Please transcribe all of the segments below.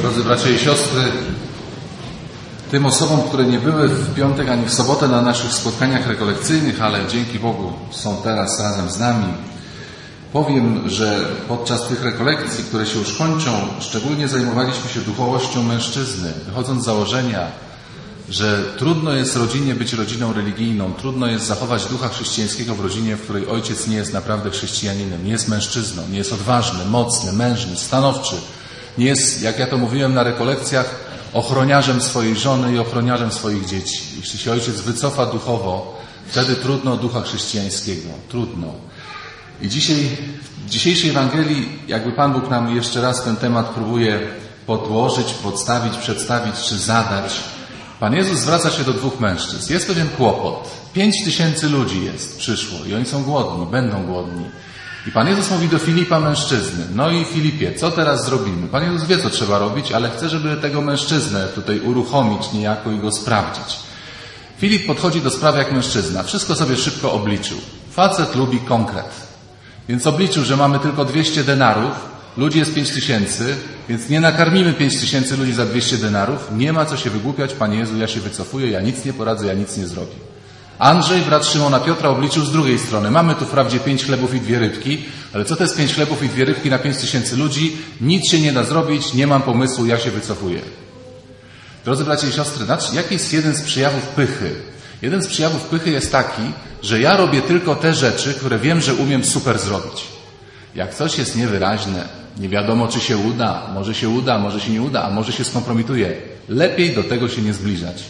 Drodzy bracia i siostry, tym osobom, które nie były w piątek ani w sobotę na naszych spotkaniach rekolekcyjnych, ale dzięki Bogu są teraz razem z nami, powiem, że podczas tych rekolekcji, które się już kończą, szczególnie zajmowaliśmy się duchowością mężczyzny, wychodząc z założenia, że trudno jest rodzinie być rodziną religijną, trudno jest zachować ducha chrześcijańskiego w rodzinie, w której ojciec nie jest naprawdę chrześcijaninem, nie jest mężczyzną, nie jest odważny, mocny, mężny, stanowczy, nie jest, jak ja to mówiłem na rekolekcjach, ochroniarzem swojej żony i ochroniarzem swoich dzieci. Jeśli się ojciec wycofa duchowo, wtedy trudno ducha chrześcijańskiego. Trudno. I dzisiaj, w dzisiejszej Ewangelii, jakby Pan Bóg nam jeszcze raz ten temat próbuje podłożyć, podstawić, przedstawić czy zadać, Pan Jezus zwraca się do dwóch mężczyzn. Jest pewien kłopot. Pięć tysięcy ludzi jest, przyszło i oni są głodni, będą głodni. I Pan Jezus mówi do Filipa mężczyzny. No i Filipie, co teraz zrobimy? Pan Jezus wie, co trzeba robić, ale chce, żeby tego mężczyznę tutaj uruchomić niejako i go sprawdzić. Filip podchodzi do sprawy jak mężczyzna. Wszystko sobie szybko obliczył. Facet lubi konkret. Więc obliczył, że mamy tylko 200 denarów, ludzi jest 5 tysięcy, więc nie nakarmimy 5 tysięcy ludzi za 200 denarów. Nie ma co się wygłupiać, Panie Jezu, ja się wycofuję, ja nic nie poradzę, ja nic nie zrobię. Andrzej, brat Szymona Piotra, obliczył z drugiej strony. Mamy tu wprawdzie pięć chlebów i dwie rybki, ale co to jest pięć chlebów i dwie rybki na pięć tysięcy ludzi? Nic się nie da zrobić, nie mam pomysłu, ja się wycofuję. Drodzy bracia i siostry, jaki jest jeden z przejawów pychy? Jeden z przejawów pychy jest taki, że ja robię tylko te rzeczy, które wiem, że umiem super zrobić. Jak coś jest niewyraźne, nie wiadomo, czy się uda, może się uda, może się nie uda, a może się skompromituje. Lepiej do tego się nie zbliżać.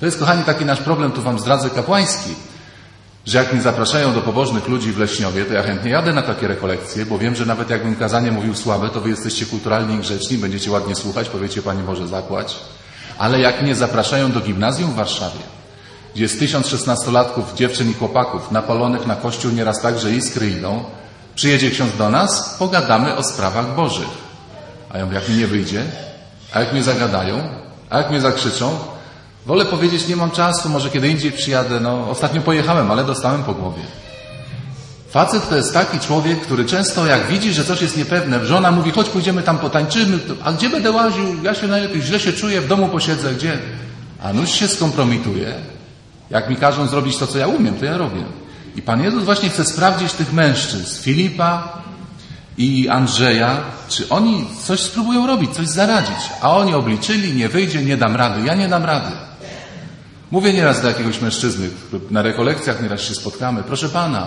To jest, kochani, taki nasz problem, tu wam zdradzę, kapłański, że jak mnie zapraszają do pobożnych ludzi w Leśniowie, to ja chętnie jadę na takie rekolekcje, bo wiem, że nawet jakbym kazanie mówił słabe, to wy jesteście kulturalni i grzeczni, będziecie ładnie słuchać, powiecie, Panie Boże, zapłać. Ale jak mnie zapraszają do gimnazjum w Warszawie, gdzie jest tysiąc szesnastolatków, dziewczyn i chłopaków, napalonych na kościół nieraz tak, że iskry idą, przyjedzie ksiądz do nas, pogadamy o sprawach bożych. A ja mówię, jak mi nie wyjdzie, a jak mnie zagadają, a jak mnie zakrzyczą, Wolę powiedzieć, nie mam czasu, może kiedy indziej przyjadę. No, ostatnio pojechałem, ale dostałem po głowie. Facet to jest taki człowiek, który często jak widzi, że coś jest niepewne, żona mówi, chodź pójdziemy tam potańczymy, a gdzie będę łaził? Ja się najlepiej, źle się czuję, w domu posiedzę, gdzie? A nuż się skompromituje. Jak mi każą zrobić to, co ja umiem, to ja robię. I Pan Jezus właśnie chce sprawdzić tych mężczyzn, Filipa i Andrzeja, czy oni coś spróbują robić, coś zaradzić. A oni obliczyli, nie wyjdzie, nie dam rady, ja nie dam rady. Mówię nieraz do jakiegoś mężczyzny, na rekolekcjach nieraz się spotkamy. Proszę Pana,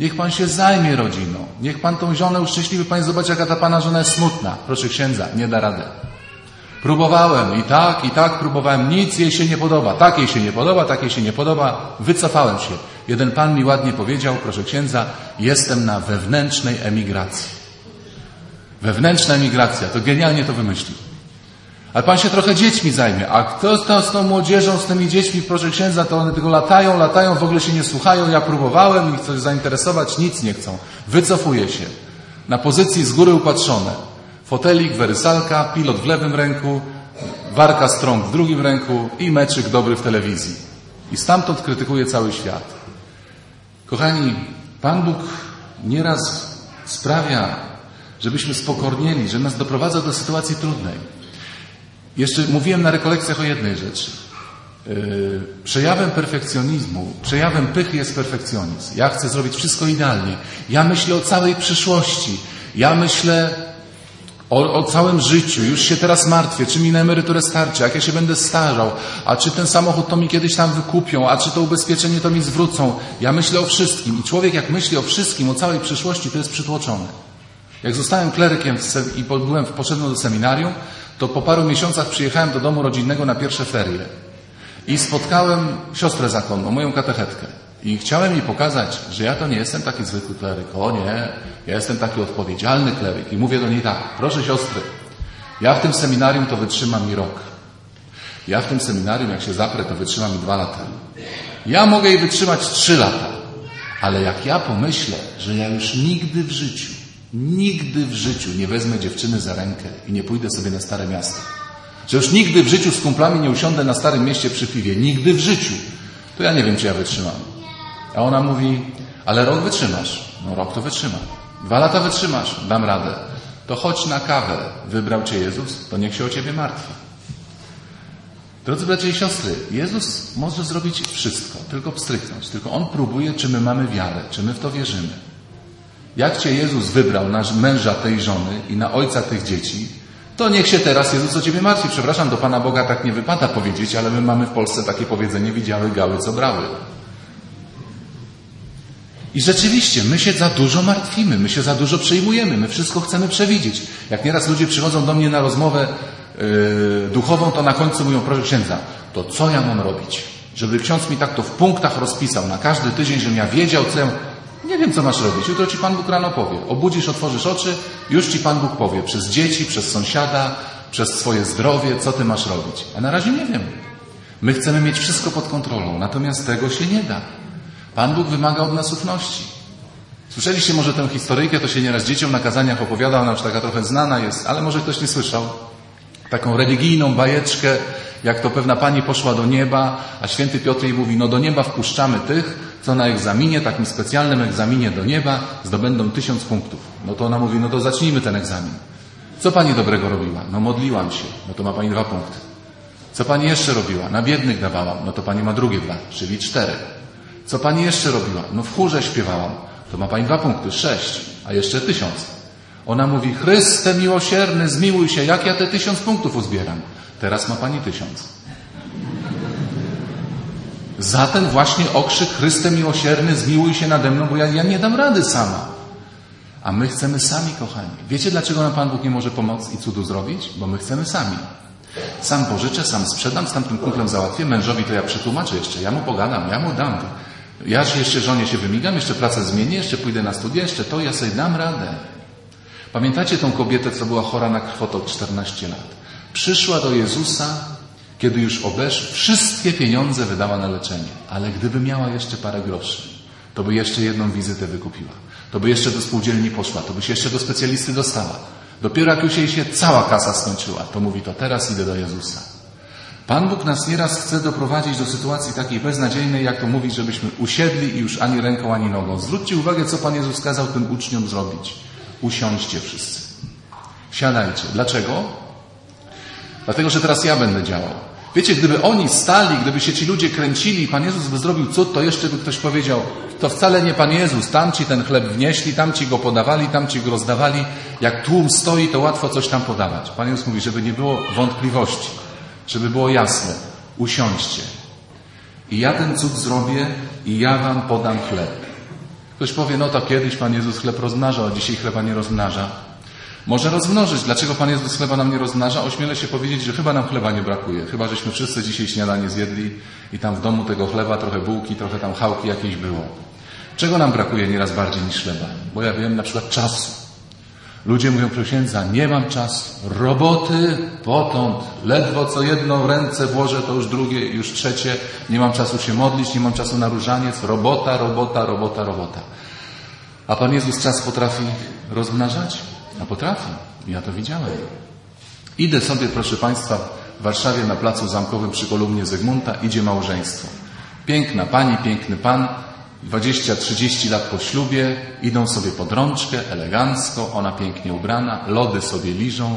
niech Pan się zajmie rodziną. Niech Pan tą żonę uszczęśliwy. Pan zobaczy, jaka ta Pana żona jest smutna. Proszę księdza, nie da rady. Próbowałem i tak, i tak próbowałem. Nic jej się nie podoba. Tak jej się nie podoba, tak jej się nie podoba. Wycofałem się. Jeden Pan mi ładnie powiedział, proszę księdza, jestem na wewnętrznej emigracji. Wewnętrzna emigracja. To genialnie to wymyślił. Ale Pan się trochę dziećmi zajmie. A kto to z tą młodzieżą, z tymi dziećmi, proszę księdza, to one tylko latają, latają, w ogóle się nie słuchają. Ja próbowałem ich coś zainteresować, nic nie chcą. Wycofuję się. Na pozycji z góry upatrzone. Fotelik, werysalka, pilot w lewym ręku, warka strąg w drugim ręku i meczyk dobry w telewizji. I stamtąd krytykuje cały świat. Kochani, Pan Bóg nieraz sprawia, żebyśmy spokornieli, że nas doprowadza do sytuacji trudnej. Jeszcze mówiłem na rekolekcjach o jednej rzeczy. Yy, przejawem perfekcjonizmu, przejawem pychy jest perfekcjonizm. Ja chcę zrobić wszystko idealnie. Ja myślę o całej przyszłości. Ja myślę o, o, całym życiu. Już się teraz martwię, czy mi na emeryturę starczy, jak ja się będę starzał, a czy ten samochód to mi kiedyś tam wykupią, a czy to ubezpieczenie to mi zwrócą. Ja myślę o wszystkim. I człowiek jak myśli o wszystkim, o całej przyszłości, to jest przytłoczony. Jak zostałem klerykiem i byłem, poszedłem do seminarium, to po paru miesiącach przyjechałem do domu rodzinnego na pierwsze ferie i spotkałem siostrę zakonną, moją katechetkę. I chciałem jej pokazać, że ja to nie jestem taki zwykły kleryk. O nie, ja jestem taki odpowiedzialny kleryk. I mówię do niej tak, proszę siostry, ja w tym seminarium to wytrzymam mi rok. Ja w tym seminarium, jak się zaprę, to wytrzymam mi dwa lata. Ja mogę jej wytrzymać trzy lata. Ale jak ja pomyślę, że ja już nigdy w życiu Nigdy w życiu nie wezmę dziewczyny za rękę i nie pójdę sobie na stare miasto. Że już nigdy w życiu z kumplami nie usiądę na starym mieście przy piwie. Nigdy w życiu. To ja nie wiem, czy ja wytrzymam. A ona mówi, ale rok wytrzymasz. No rok to wytrzymam. Dwa lata wytrzymasz. Dam radę. to chodź na kawę. Wybrał Cię Jezus, to niech się o Ciebie martwi. Drodzy bracia i siostry, Jezus może zrobić wszystko, tylko pstryknąć. Tylko On próbuje, czy my mamy wiarę, czy my w to wierzymy. Jak Cię Jezus wybrał na męża tej żony i na ojca tych dzieci, to niech się teraz Jezus o Ciebie martwi. Przepraszam, do Pana Boga tak nie wypada powiedzieć, ale my mamy w Polsce takie powiedzenie, widziały gały, co brały. I rzeczywiście, my się za dużo martwimy, my się za dużo przejmujemy, my wszystko chcemy przewidzieć. Jak nieraz ludzie przychodzą do mnie na rozmowę yy, duchową, to na końcu mówią, proszę księdza, to co ja mam robić? Żeby ksiądz mi tak to w punktach rozpisał na każdy tydzień, żebym ja wiedział, co ja... Nie wiem, co masz robić. Jutro ci Pan Bóg rano powie. Obudzisz, otworzysz oczy, już ci Pan Bóg powie. Przez dzieci, przez sąsiada, przez swoje zdrowie, co ty masz robić. A na razie nie wiem. My chcemy mieć wszystko pod kontrolą, natomiast tego się nie da. Pan Bóg wymaga od nas ufności. Słyszeliście może tę historyjkę, to się nieraz dzieciom na kazaniach opowiada, ona już taka trochę znana jest, ale może ktoś nie słyszał. Taką religijną bajeczkę, jak to pewna pani poszła do nieba, a święty Piotr jej mówi, no do nieba wpuszczamy tych, co na egzaminie, takim specjalnym egzaminie do nieba zdobędą tysiąc punktów. No to ona mówi, no to zacznijmy ten egzamin. Co pani dobrego robiła? No modliłam się. No to ma pani dwa punkty. Co pani jeszcze robiła? Na biednych dawałam. No to pani ma drugie dwa, czyli cztery. Co pani jeszcze robiła? No w chórze śpiewałam. To ma pani dwa punkty, sześć, a jeszcze tysiąc. Ona mówi, Chryste miłosierny, zmiłuj się, jak ja te tysiąc punktów uzbieram. Teraz ma pani tysiąc. Za ten właśnie okrzyk Chryste miłosierny, zmiłuj się nade mną, bo ja, ja nie dam rady sama. A my chcemy sami, kochani. Wiecie, dlaczego nam Pan Bóg nie może pomóc i cudu zrobić? Bo my chcemy sami. Sam pożyczę, sam sprzedam, z tamtym kumplem załatwię, mężowi to ja przetłumaczę jeszcze, ja mu pogadam, ja mu dam. Ja jeszcze żonie się wymigam, jeszcze pracę zmienię, jeszcze pójdę na studia, jeszcze to, ja sobie dam radę. Pamiętacie tą kobietę, co była chora na krwotok 14 lat? Przyszła do Jezusa, kiedy już obesz, wszystkie pieniądze wydała na leczenie. Ale gdyby miała jeszcze parę groszy, to by jeszcze jedną wizytę wykupiła. To by jeszcze do spółdzielni poszła, to by się jeszcze do specjalisty dostała. Dopiero jak już jej się cała kasa skończyła, to mówi, to teraz idę do Jezusa. Pan Bóg nas nieraz chce doprowadzić do sytuacji takiej beznadziejnej, jak to mówi, żebyśmy usiedli i już ani ręką, ani nogą. Zwróćcie uwagę, co Pan Jezus kazał tym uczniom zrobić. Usiądźcie wszyscy. Siadajcie. Dlaczego? Dlatego, że teraz ja będę działał. Wiecie, gdyby oni stali, gdyby się ci ludzie kręcili, Pan Jezus by zrobił cud, to jeszcze by ktoś powiedział, to wcale nie Pan Jezus, tamci ten chleb wnieśli, tamci go podawali, tamci go rozdawali. Jak tłum stoi, to łatwo coś tam podawać. Pan Jezus mówi, żeby nie było wątpliwości, żeby było jasne. Usiądźcie. I ja ten cud zrobię i ja wam podam chleb. Ktoś powie, no to kiedyś Pan Jezus chleb rozmnażał, a dzisiaj chleba nie rozmnaża. Może rozmnożyć. Dlaczego Pan Jezus chleba nam nie rozmnaża? Ośmielę się powiedzieć, że chyba nam chleba nie brakuje. Chyba, żeśmy wszyscy dzisiaj śniadanie zjedli i tam w domu tego chleba trochę bułki, trochę tam chałki jakieś było. Czego nam brakuje nieraz bardziej niż chleba? Bo ja wiem na przykład czasu. Ludzie mówią, proszę księdza, nie mam czasu. Roboty potąd. Ledwo co jedną ręce włożę, to już drugie, już trzecie. Nie mam czasu się modlić, nie mam czasu na różaniec. Robota, robota, robota, robota. A Pan Jezus czas potrafi rozmnażać? A potrafi. Ja to widziałem. Idę sobie, proszę Państwa, w Warszawie na placu zamkowym przy kolumnie Zygmunta idzie małżeństwo. Piękna pani, piękny pan, 20-30 lat po ślubie, idą sobie pod rączkę, elegancko, ona pięknie ubrana, lody sobie liżą,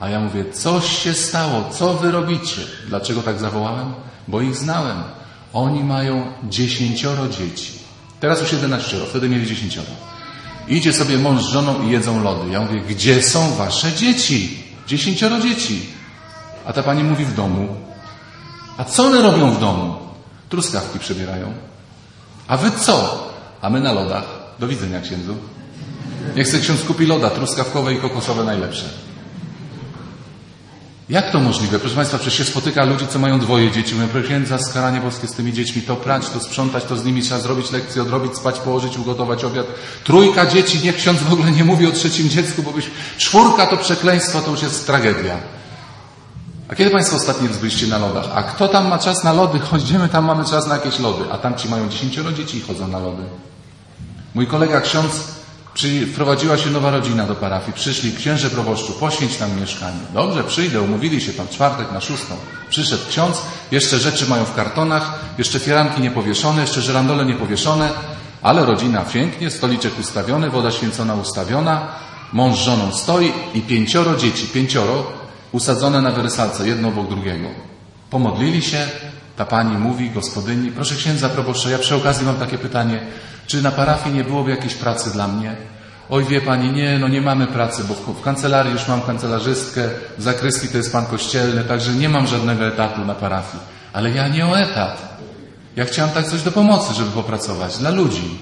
a ja mówię, coś się stało, co wy robicie? Dlaczego tak zawołałem? Bo ich znałem. Oni mają dziesięcioro dzieci. Teraz już jedenaścioro, wtedy mieli dziesięcioro. Idzie sobie mąż z żoną i jedzą lody. Ja mówię, gdzie są wasze dzieci? Dziesięcioro dzieci. A ta pani mówi w domu. A co one robią w domu? Truskawki przebierają. A wy co? A my na lodach. Do widzenia, księdzu. Niech chce ksiądz kupi loda, truskawkowe i kokosowe najlepsze. Jak to możliwe? Proszę Państwa, przecież się spotyka ludzi, co mają dwoje dzieci. Mówią, księdza, skaranie boskie z tymi dziećmi, to prać, to sprzątać, to z nimi trzeba zrobić lekcję, odrobić, spać, położyć, ugotować obiad. Trójka dzieci, niech ksiądz w ogóle nie mówi o trzecim dziecku, bo byś... czwórka to przekleństwo, to już jest tragedia. A kiedy Państwo ostatni raz byliście na lodach? A kto tam ma czas na lody? Chodzimy, tam mamy czas na jakieś lody. A tam ci mają dziesięcioro dzieci i chodzą na lody. Mój kolega ksiądz Przy, wprowadziła się nowa rodzina do parafii. Przyszli księże proboszczu, poświęć nam mieszkanie. Dobrze, przyjdę, umówili się tam czwartek na szóstą. Przyszedł ksiądz, jeszcze rzeczy mają w kartonach, jeszcze firanki niepowieszone, jeszcze żerandole niepowieszone, ale rodzina pięknie, stoliczek ustawiony, woda święcona ustawiona, Mąż z żoną stoi i pięcioro dzieci, pięcioro, usadzone na wersalce, jedno obok drugiego. Pomodlili się, ta pani mówi, gospodyni, proszę księdza proboszcza, ja przy okazji mam takie pytanie, czy na parafii nie byłoby jakiejś pracy dla mnie? Oj, wie pani, nie, no nie mamy pracy, bo w kancelarii już mam kancelarzystkę, w zakrystii to jest pan kościelny, także nie mam żadnego etatu na parafii. Ale ja nie o etat. Ja chciałem tak coś do pomocy, żeby popracować, dla ludzi.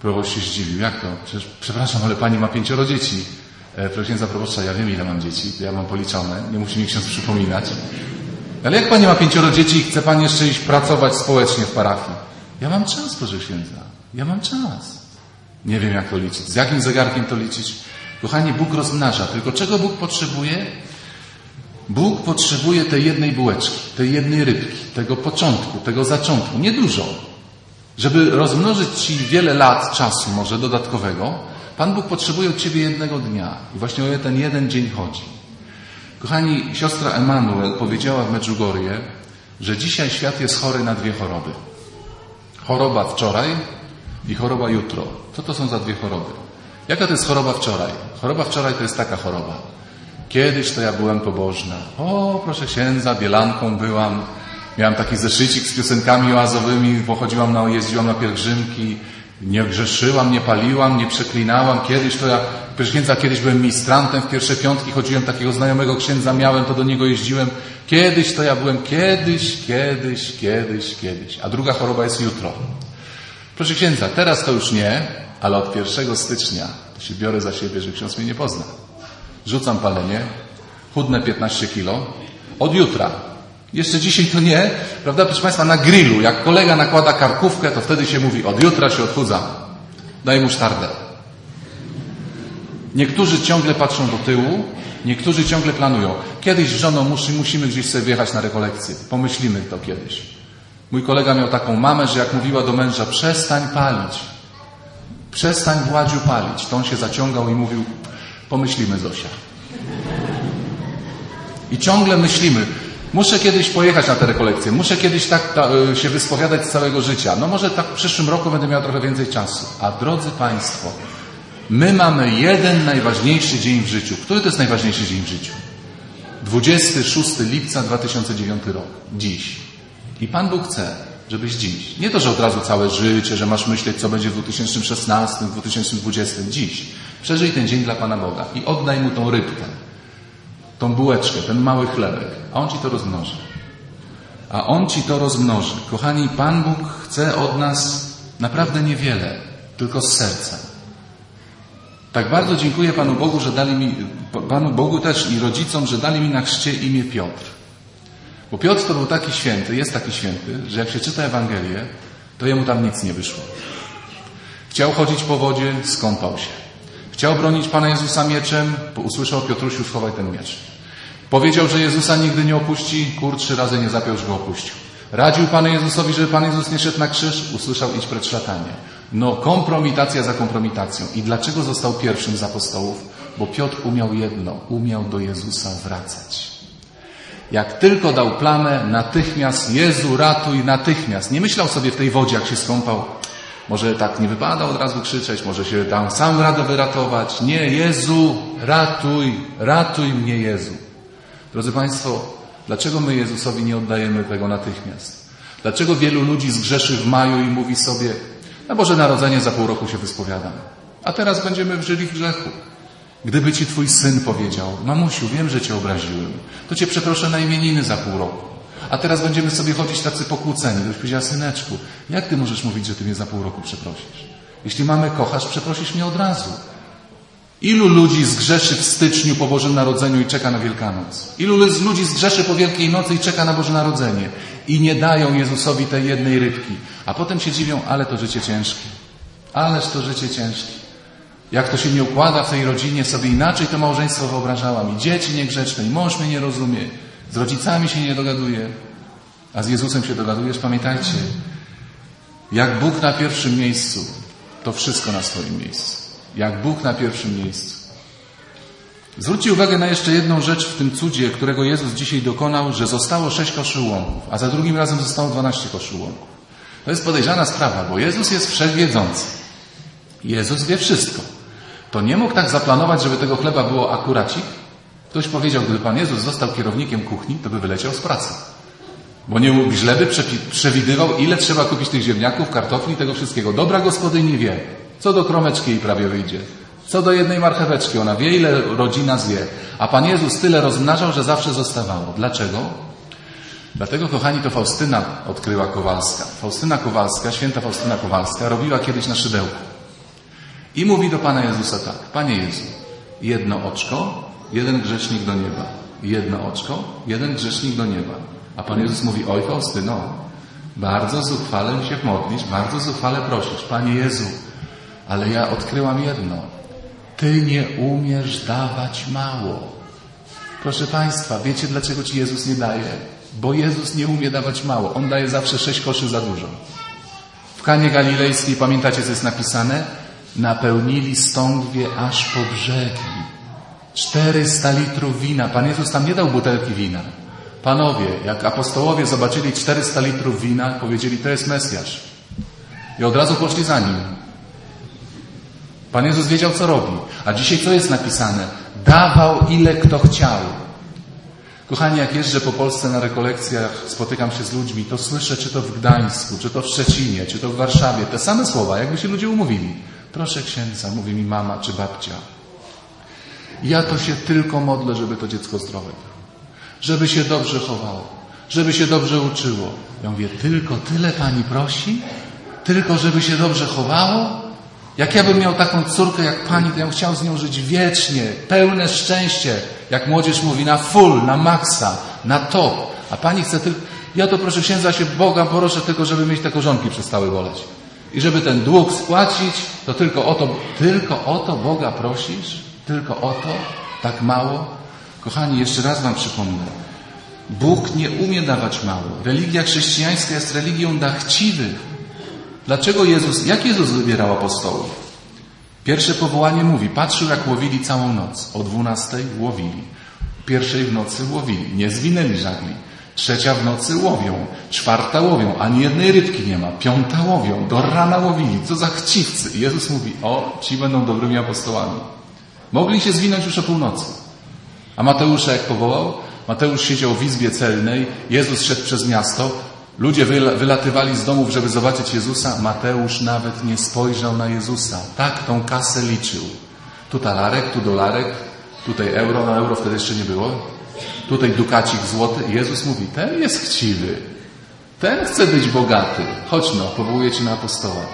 Proboszcz się zdziwił, jak to? Przecież, przepraszam, ale pani ma pięcioro dzieci. E, proszę księdza proboszcza, ja wiem ile mam dzieci, ja mam policzone, nie musi mi ksiądz przypominać. Ale jak pani ma pięcioro dzieci i chce pani jeszcze iść pracować społecznie w parafii? Ja mam czas, proszę księdza. Ja mam czas. Nie wiem, jak to liczyć. Z jakim zegarkiem to liczyć? Kochani, Bóg rozmnaża. Tylko czego Bóg potrzebuje? Bóg potrzebuje tej jednej bułeczki, tej jednej rybki, tego początku, tego zaczątku. Niedużo. Żeby rozmnożyć Ci wiele lat czasu, może dodatkowego, Pan Bóg potrzebuje od Ciebie jednego dnia. I właśnie o ten jeden dzień chodzi. Kochani, siostra Emanuel powiedziała w Medjugorje, że dzisiaj świat jest chory na dwie choroby. Choroba wczoraj i choroba jutro. Co to są za dwie choroby? Jaka to jest choroba wczoraj? Choroba wczoraj to jest taka choroba. Kiedyś to ja byłem pobożna. O, proszę księdza, bielanką byłam. Miałam taki zeszycik z piosenkami oazowymi, pochodziłam na, jeździłam na pielgrzymki. Nie grzeszyłam, nie paliłam, nie przeklinałam. Kiedyś to ja, proszę księdza, kiedyś byłem ministrantem w pierwsze piątki, chodziłem takiego znajomego księdza, miałem, to do niego jeździłem. Kiedyś to ja byłem, kiedyś, kiedyś, kiedyś, kiedyś. A druga choroba jest jutro. Proszę księdza, teraz to już nie, ale od 1 stycznia to się biorę za siebie, że ksiądz mnie nie pozna. Rzucam palenie, chudnę 15 kilo. Od jutra. Jeszcze dzisiaj to nie, prawda, proszę Państwa, na grillu, jak kolega nakłada karkówkę, to wtedy się mówi, od jutra się odchudzam. Daj mu sztardę. Niektórzy ciągle patrzą do tyłu, niektórzy ciągle planują. Kiedyś z żoną musi, musimy gdzieś sobie wjechać na rekolekcję. Pomyślimy to kiedyś. Mój kolega miał taką mamę, że jak mówiła do męża, przestań palić. Przestań Władziu palić. To on się zaciągał i mówił, pomyślimy Zosia. I ciągle myślimy, muszę kiedyś pojechać na te rekolekcje, muszę kiedyś tak ta, y, się wyspowiadać z całego życia. No może tak w przyszłym roku będę miał trochę więcej czasu. A drodzy Państwo, my mamy jeden najważniejszy dzień w życiu. Który to jest najważniejszy dzień w życiu? 26 lipca 2009 rok. Dziś. I Pan Bóg chce, żebyś dziś, nie to, że od razu całe życie, że masz myśleć, co będzie w 2016, w 2020, dziś. Przeżyj ten dzień dla Pana Boga i oddaj Mu tą rybkę, tą bułeczkę, ten mały chlebek, a On Ci to rozmnoży. A On Ci to rozmnoży. Kochani, Pan Bóg chce od nas naprawdę niewiele, tylko z serca. Tak bardzo dziękuję Panu Bogu, że dali mi, Panu Bogu też i rodzicom, że dali mi na chrzcie imię Piotr. Bo Piotr to był taki święty, jest taki święty, że jak się czyta Ewangelię, to jemu tam nic nie wyszło. Chciał chodzić po wodzie, skąpał się. Chciał bronić Pana Jezusa mieczem, usłyszał Piotrusiu, schowaj ten miecz. Powiedział, że Jezusa nigdy nie opuści, kur trzy razy nie zapiął, że go opuścił. Radził Panu Jezusowi, żeby Pan Jezus nie szedł na krzyż, usłyszał idź przed szatanie. No, kompromitacja za kompromitacją. I dlaczego został pierwszym z apostołów? Bo Piotr umiał jedno, umiał do Jezusa wracać. Jak tylko dał plamę, natychmiast, Jezu, ratuj, natychmiast. Nie myślał sobie w tej wodzie, jak się skąpał, może tak nie wypada od razu krzyczeć, może się dał sam radę wyratować. Nie, Jezu, ratuj, ratuj mnie, Jezu. Drodzy Państwo, dlaczego my Jezusowi nie oddajemy tego natychmiast? Dlaczego wielu ludzi zgrzeszy w maju i mówi sobie, na Boże Narodzenie za pół roku się wyspowiadam, a teraz będziemy żyli w grzechu. Gdyby ci twój syn powiedział, mamusiu, wiem, że cię obraziłem, to cię przeproszę na imieniny za pół roku. A teraz będziemy sobie chodzić tacy pokłóceni. Byś powiedziała, syneczku, jak ty możesz mówić, że ty mnie za pół roku przeprosisz? Jeśli mamy kochasz, przeprosisz mnie od razu. Ilu ludzi zgrzeszy w styczniu po Bożym Narodzeniu i czeka na Wielkanoc? Ilu ludzi zgrzeszy po Wielkiej Nocy i czeka na Boże Narodzenie? I nie dają Jezusowi tej jednej rybki. A potem się dziwią, ale to życie ciężkie. Ależ to życie ciężkie. Jak to się nie układa w tej rodzinie, sobie inaczej to małżeństwo wyobrażałam. I dzieci niegrzeczne, i mąż mnie nie rozumie, z rodzicami się nie dogaduje, a z Jezusem się dogadujesz. Pamiętajcie, jak Bóg na pierwszym miejscu, to wszystko na swoim miejscu. Jak Bóg na pierwszym miejscu. Zwróćcie uwagę na jeszcze jedną rzecz w tym cudzie, którego Jezus dzisiaj dokonał, że zostało sześć koszy łąków, a za drugim razem zostało dwanaście koszy łąków. To jest podejrzana sprawa, bo Jezus jest wszechwiedzący. Jezus wie wszystko. to nie mógł tak zaplanować, żeby tego chleba było akuracik? Ktoś powiedział, gdyby Pan Jezus został kierownikiem kuchni, to by wyleciał z pracy. Bo nie źle by przewidywał, ile trzeba kupić tych ziemniaków, kartofli, tego wszystkiego. Dobra gospodyni wie, co do kromeczki jej prawie wyjdzie. Co do jednej marcheweczki, ona wie, ile rodzina zje. A Pan Jezus tyle rozmnażał, że zawsze zostawało. Dlaczego? Dlatego, kochani, to Faustyna odkryła Kowalska. Faustyna Kowalska, święta Faustyna Kowalska, robiła kiedyś na szydełku. I mówi do Pana Jezusa tak. Panie Jezu, jedno oczko, jeden grzesznik do nieba. Jedno oczko, jeden grzesznik do nieba. A Pan Jezus mówi, oj Faustyno, bardzo zuchwale się modlisz, bardzo zuchwale prosisz. Panie Jezu, ale ja odkryłam jedno. Ty nie umiesz dawać mało. Proszę Państwa, wiecie dlaczego Ci Jezus nie daje? Bo Jezus nie umie dawać mało. On daje zawsze sześć koszy za dużo. W Kanie Galilejskiej, pamiętacie co jest napisane? Napełnili stągwie aż po brzegi. 400 litrów wina. Pan Jezus tam nie dał butelki wina. Panowie, jak apostołowie zobaczyli 400 litrów wina, powiedzieli, to jest Mesjasz. I od razu poszli za nim. Pan Jezus wiedział, co robi. A dzisiaj co jest napisane? Dawał ile kto chciał. Kochani, jak jeżdżę po Polsce na rekolekcjach, spotykam się z ludźmi, to słyszę, czy to w Gdańsku, czy to w Szczecinie, czy to w Warszawie, te same słowa, jakby się ludzie umówili. Proszę księdza, mówi mi mama czy babcia. Ja to się tylko modlę, żeby to dziecko zdrowe było. Żeby się dobrze chowało. Żeby się dobrze uczyło. Ja mówię, tylko tyle pani prosi? Tylko żeby się dobrze chowało? Jak ja bym miał taką córkę jak pani, to ja bym chciał z nią żyć wiecznie, pełne szczęście, jak młodzież mówi, na full, na maksa, na top. A pani chce tylko, ja to proszę księdza się Boga proszę tylko, żeby mieć te korzonki przestały boleć. I żeby ten dług spłacić, to tylko o to, tylko o to Boga prosisz? Tylko o to? Tak mało? Kochani, jeszcze raz Wam przypomnę. Bóg nie umie dawać mało. Religia chrześcijańska jest religią dachciwych. Dlaczego Jezus, jak Jezus wybierał apostołów? Pierwsze powołanie mówi, patrzył jak łowili całą noc. O dwunastej łowili. Pierwszej w nocy łowili. Nie zwinęli żagli. Trzecia w nocy łowią. Czwarta łowią. Ani jednej rybki nie ma. Piąta łowią. Do rana łowili. Co za chciwcy. Jezus mówi, o, ci będą dobrymi apostołami. Mogli się zwinąć już o północy. A Mateusza jak powołał? Mateusz siedział w izbie celnej. Jezus szedł przez miasto. Ludzie wylatywali z domów, żeby zobaczyć Jezusa. Mateusz nawet nie spojrzał na Jezusa. Tak tą kasę liczył. Tu talarek, tu dolarek, tutaj euro, na euro wtedy jeszcze nie było. Tutaj dukacik złoty. Jezus mówi, ten jest chciwy. Ten chce być bogaty. Chodź no, powołuję Cię na apostoła.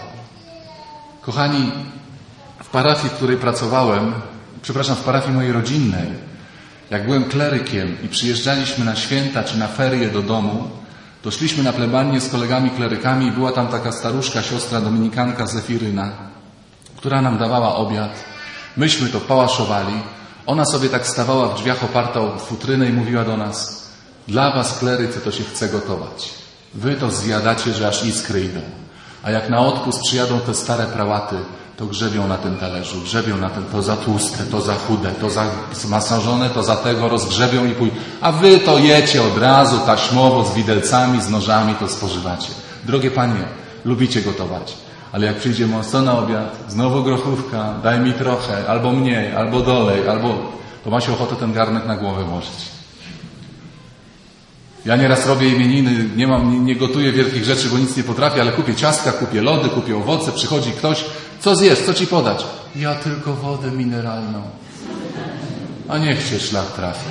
Kochani, w parafii, w której pracowałem, przepraszam, w parafii mojej rodzinnej, jak byłem klerykiem i przyjeżdżaliśmy na święta czy na ferie do domu, Doszliśmy na plebanię z kolegami klerykami i była tam taka staruszka, siostra dominikanka Zefiryna, która nam dawała obiad. Myśmy to pałaszowali. Ona sobie tak stawała w drzwiach oparta o futrynę i mówiła do nas dla was klerycy to się chce gotować. Wy to zjadacie, że aż iskry idą. A jak na odpust przyjadą te stare prałaty, to grzebią na tym talerzu, grzebią na tym, to za tłuste, to za chude, to za smażone, to za tego, rozgrzebią i pój. A wy to jecie od razu, taśmowo, z widelcami, z nożami, to spożywacie. Drogie panie, lubicie gotować. Ale jak przyjdzie mocno na obiad, znowu grochówka, daj mi trochę, albo mniej, albo dolej, albo... To ma się ochotę ten garnek na głowę włożyć. Ja nieraz robię imieniny, nie mam, nie, gotuję wielkich rzeczy, bo nic nie potrafię, ale kupię ciastka, kupię lody, kupię owoce, przychodzi ktoś, co zjesz, co ci podać? Ja tylko wodę mineralną. A niech się szlak trafi.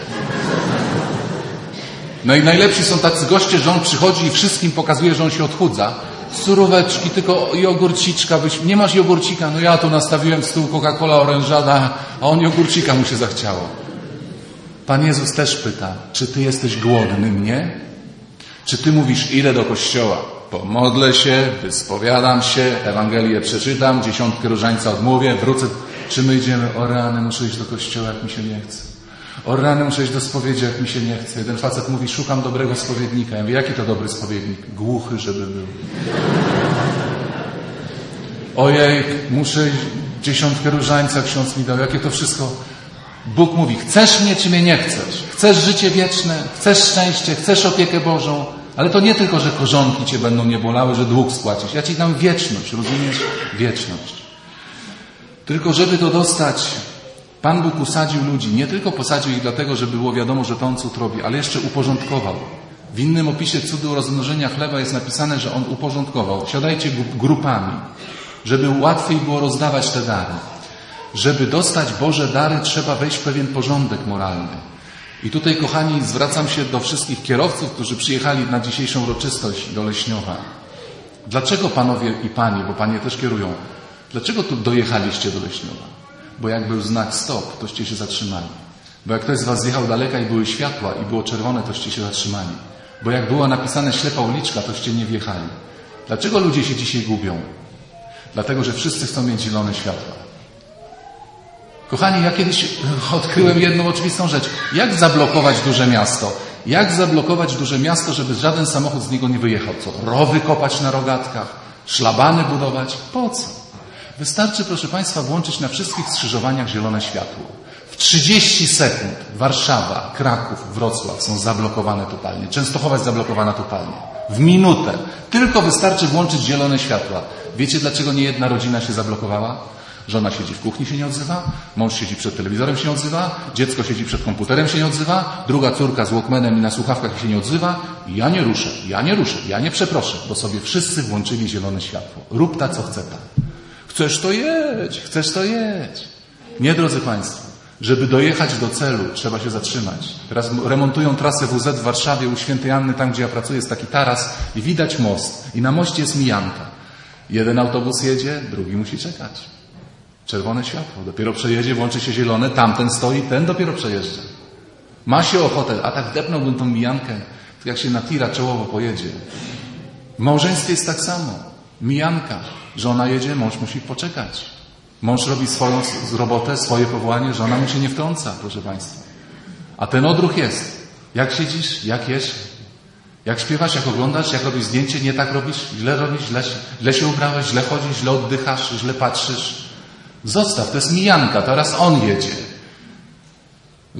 No i najlepsi są tacy goście, że on przychodzi i wszystkim pokazuje, że on się odchudza. Suróweczki, tylko jogurciczka, byś, nie masz jogurcika, no ja tu nastawiłem stół Coca-Cola orężada, a on jogurcika mu się zachciało. Pan Jezus też pyta, czy ty jesteś głodny mnie? Czy ty mówisz, idę do kościoła, pomodlę się, wyspowiadam się, Ewangelię przeczytam, dziesiątkę różańca odmówię, wrócę. Czy my idziemy, o rany, muszę iść do kościoła, jak mi się nie chce. O rany, muszę iść do spowiedzi, jak mi się nie chce. Jeden facet mówi, szukam dobrego spowiednika. Ja mówię, jaki to dobry spowiednik? Głuchy, żeby był. Ojej, muszę dziesiątkę różańca ksiądz mi dał. Jakie to wszystko Bóg mówi, chcesz mnie, czy mnie nie chcesz? Chcesz życie wieczne, chcesz szczęście, chcesz opiekę Bożą, ale to nie tylko, że korzonki cię będą nie bolały, że dług spłacisz. Ja ci dam wieczność, rozumiesz? Wieczność. Tylko żeby to dostać, Pan Bóg usadził ludzi. Nie tylko posadził ich dlatego, żeby było wiadomo, że to On cud robi, ale jeszcze uporządkował. W innym opisie cudu rozmnożenia chleba jest napisane, że On uporządkował. Siadajcie grupami, żeby łatwiej było rozdawać te dary. Żeby dostać Boże dary, trzeba wejść w pewien porządek moralny. I tutaj, kochani, zwracam się do wszystkich kierowców, którzy przyjechali na dzisiejszą uroczystość do Leśniowa. Dlaczego panowie i panie, bo panie też kierują, dlaczego tu dojechaliście do Leśniowa? Bo jak był znak stop, toście się zatrzymali. Bo jak ktoś z was zjechał daleka i były światła i było czerwone, toście się zatrzymali. Bo jak była napisane ślepa uliczka, toście nie wjechali. Dlaczego ludzie się dzisiaj gubią? Dlatego, że wszyscy chcą mieć zielone światła. Kochani, ja kiedyś odkryłem jedną oczywistą rzecz. Jak zablokować duże miasto? Jak zablokować duże miasto, żeby żaden samochód z niego nie wyjechał? Co? Rowy kopać na rogatkach? Szlabany budować? Po co? Wystarczy, proszę Państwa, włączyć na wszystkich skrzyżowaniach zielone światło. W 30 sekund Warszawa, Kraków, Wrocław są zablokowane totalnie. Częstochowa jest zablokowana totalnie. W minutę. Tylko wystarczy włączyć zielone światła. Wiecie, dlaczego nie jedna rodzina się zablokowała? Żona siedzi w kuchni, się nie odzywa, mąż siedzi przed telewizorem, się nie odzywa, dziecko siedzi przed komputerem, się nie odzywa, druga córka z Walkmanem i na słuchawkach się nie odzywa. Ja nie ruszę, ja nie ruszę, ja nie przeproszę, bo sobie wszyscy włączyli zielone światło. Rób ta, co chce ta. Chcesz to jedź, chcesz to jedź. Nie, drodzy Państwo. Żeby dojechać do celu, trzeba się zatrzymać. Teraz remontują trasę WZ w Warszawie u Świętej Anny, tam gdzie ja pracuję, jest taki taras i widać most. I na moście jest mijanka. Jeden autobus jedzie, drugi musi czekać. Czerwone światło. Dopiero przejedzie, włączy się zielone, tamten stoi, ten dopiero przejeżdża. Ma się ochotę, a tak depnąłbym tą mijankę, jak się na tira czołowo pojedzie. W małżeństwie jest tak samo. Mijanka. Żona jedzie, mąż musi poczekać. Mąż robi swoją robotę, swoje powołanie, żona mu się nie wtrąca, proszę Państwa. A ten odruch jest. Jak siedzisz, jak jesz, jak śpiewasz, jak oglądasz, jak robisz zdjęcie, nie tak robisz, źle robisz, źle, źle się ubrałeś, źle chodzisz, źle oddychasz, źle patrzysz. Zostaw, to jest mijanka, teraz on jedzie.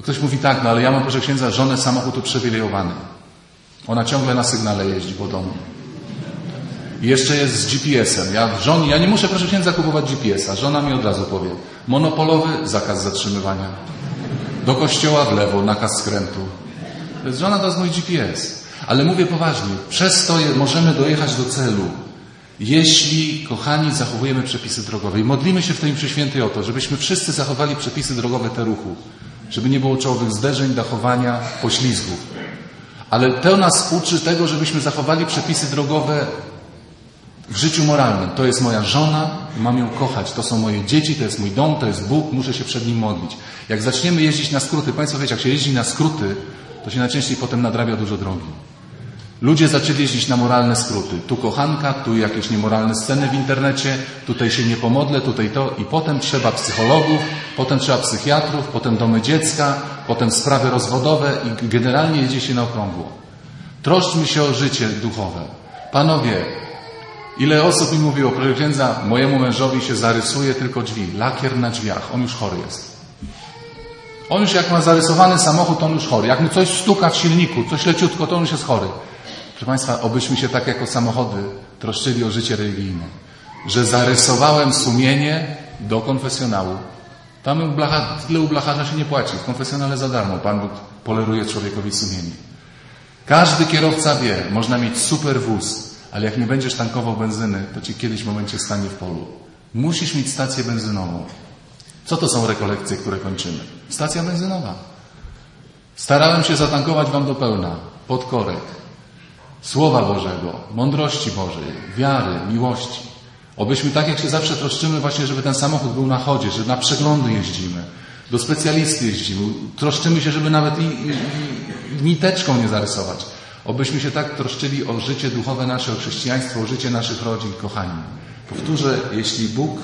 Ktoś mówi tak, no ale ja mam, proszę księdza, żonę samochód uprzywilejowany. Ona ciągle na sygnale jeździ po domu. I jeszcze jest z GPS-em. Ja żonie, ja nie muszę, proszę księdza, kupować GPS-a. Żona mi od razu powie. Monopolowy, zakaz zatrzymywania. Do kościoła w lewo, nakaz skrętu. Jest żona, to jest mój GPS. Ale mówię poważnie, przez to możemy dojechać do celu. Jeśli, kochani, zachowujemy przepisy drogowe i modlimy się w tej mszy świętej o to, żebyśmy wszyscy zachowali przepisy drogowe te ruchu, żeby nie było czołowych zderzeń, dachowania, poślizgów. Ale to nas uczy tego, żebyśmy zachowali przepisy drogowe w życiu moralnym. To jest moja żona, mam ją kochać, to są moje dzieci, to jest mój dom, to jest Bóg, muszę się przed Nim modlić. Jak zaczniemy jeździć na skróty, Państwo wiecie, jak się jeździ na skróty, to się najczęściej potem nadrabia dużo drogi. Ludzie zaczęli jeździć na moralne skróty. Tu kochanka, tu jakieś niemoralne sceny w internecie, tutaj się nie pomodlę, tutaj to. I potem trzeba psychologów, potem trzeba psychiatrów, potem domy dziecka, potem sprawy rozwodowe i generalnie jedzie się na okrągło. Troszczmy się o życie duchowe. Panowie, ile osób mi mówiło, proszę księdza, mojemu mężowi się zarysuje tylko drzwi, lakier na drzwiach, on już chory jest. On już jak ma zarysowany samochód, on już chory. Jak mu coś stuka w silniku, coś leciutko, to on już jest chory. Proszę Państwa, obyśmy się tak jako samochody troszczyli o życie religijne, że zarysowałem sumienie do konfesjonału. Tam blacha, tyle u blacharza się nie płaci, w konfesjonale za darmo. Pan Bóg poleruje człowiekowi sumienie. Każdy kierowca wie, można mieć super wóz, ale jak nie będziesz tankował benzyny, to ci kiedyś w momencie stanie w polu. Musisz mieć stację benzynową. Co to są rekolekcje, które kończymy? Stacja benzynowa. Starałem się zatankować Wam do pełna, pod korek. Słowa Bożego, mądrości Bożej, wiary, miłości. Obyśmy tak jak się zawsze troszczymy właśnie, żeby ten samochód był na chodzie, że na przeglądy jeździmy, do specjalisty jeździmy, troszczymy się, żeby nawet i, i, i niteczką nie zarysować. Obyśmy się tak troszczyli o życie duchowe nasze, o chrześcijaństwo, o życie naszych rodzin, kochani. Powtórzę, jeśli Bóg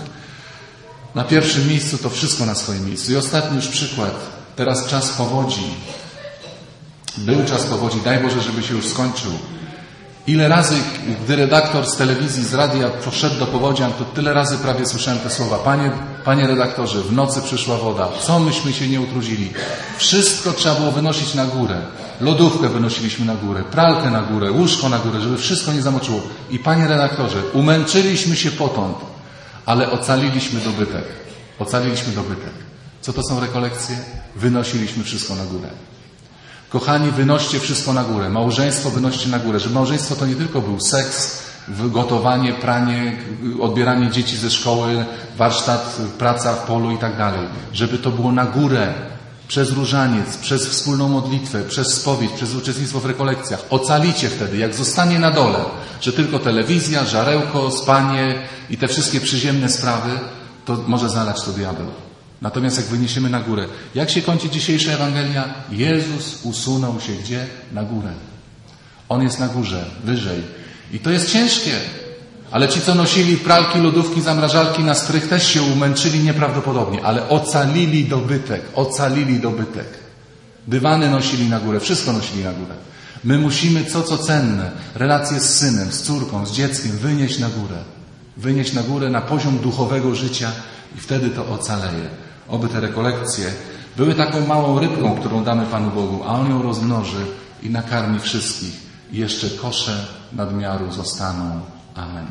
na pierwszym miejscu, to wszystko na swoim miejscu. I ostatni już przykład. Teraz czas powodzi. Był czas powodzi. Daj Boże, żeby się już skończył. Ile razy, gdy redaktor z telewizji, z radia poszedł do powodzian, to tyle razy prawie słyszałem te słowa. Panie, panie redaktorze, w nocy przyszła woda. Co myśmy się nie utrudzili? Wszystko trzeba było wynosić na górę. Lodówkę wynosiliśmy na górę, pralkę na górę, łóżko na górę, żeby wszystko nie zamoczyło. I panie redaktorze, umęczyliśmy się potąd, ale ocaliliśmy dobytek. Ocaliliśmy dobytek. Co to są rekolekcje? Wynosiliśmy wszystko na górę. Kochani, wynoście wszystko na górę. Małżeństwo wynoście na górę. Że małżeństwo to nie tylko był seks, gotowanie, pranie, odbieranie dzieci ze szkoły, warsztat, praca w polu i tak dalej. Żeby to było na górę, przez różaniec, przez wspólną modlitwę, przez spowiedź, przez uczestnictwo w rekolekcjach. Ocalicie wtedy, jak zostanie na dole, że tylko telewizja, żarełko, spanie i te wszystkie przyziemne sprawy, to może zalać to diabeł. Natomiast jak wyniesiemy na górę, jak się kończy dzisiejsza Ewangelia? Jezus usunął się gdzie? Na górę. On jest na górze, wyżej. I to jest ciężkie. Ale ci, co nosili pralki, lodówki, zamrażalki na strych, też się umęczyli nieprawdopodobnie, ale ocalili dobytek, ocalili dobytek. Dywany nosili na górę, wszystko nosili na górę. My musimy co co cenne, relacje z synem, z córką, z dzieckiem wynieść na górę. Wynieść na górę na poziom duchowego życia i wtedy to ocaleje. Oby te rekolekcje były taką małą rybką, którą damy Panu Bogu, a On ją rozmnoży i nakarmi wszystkich. I jeszcze kosze nadmiaru zostaną. Amen.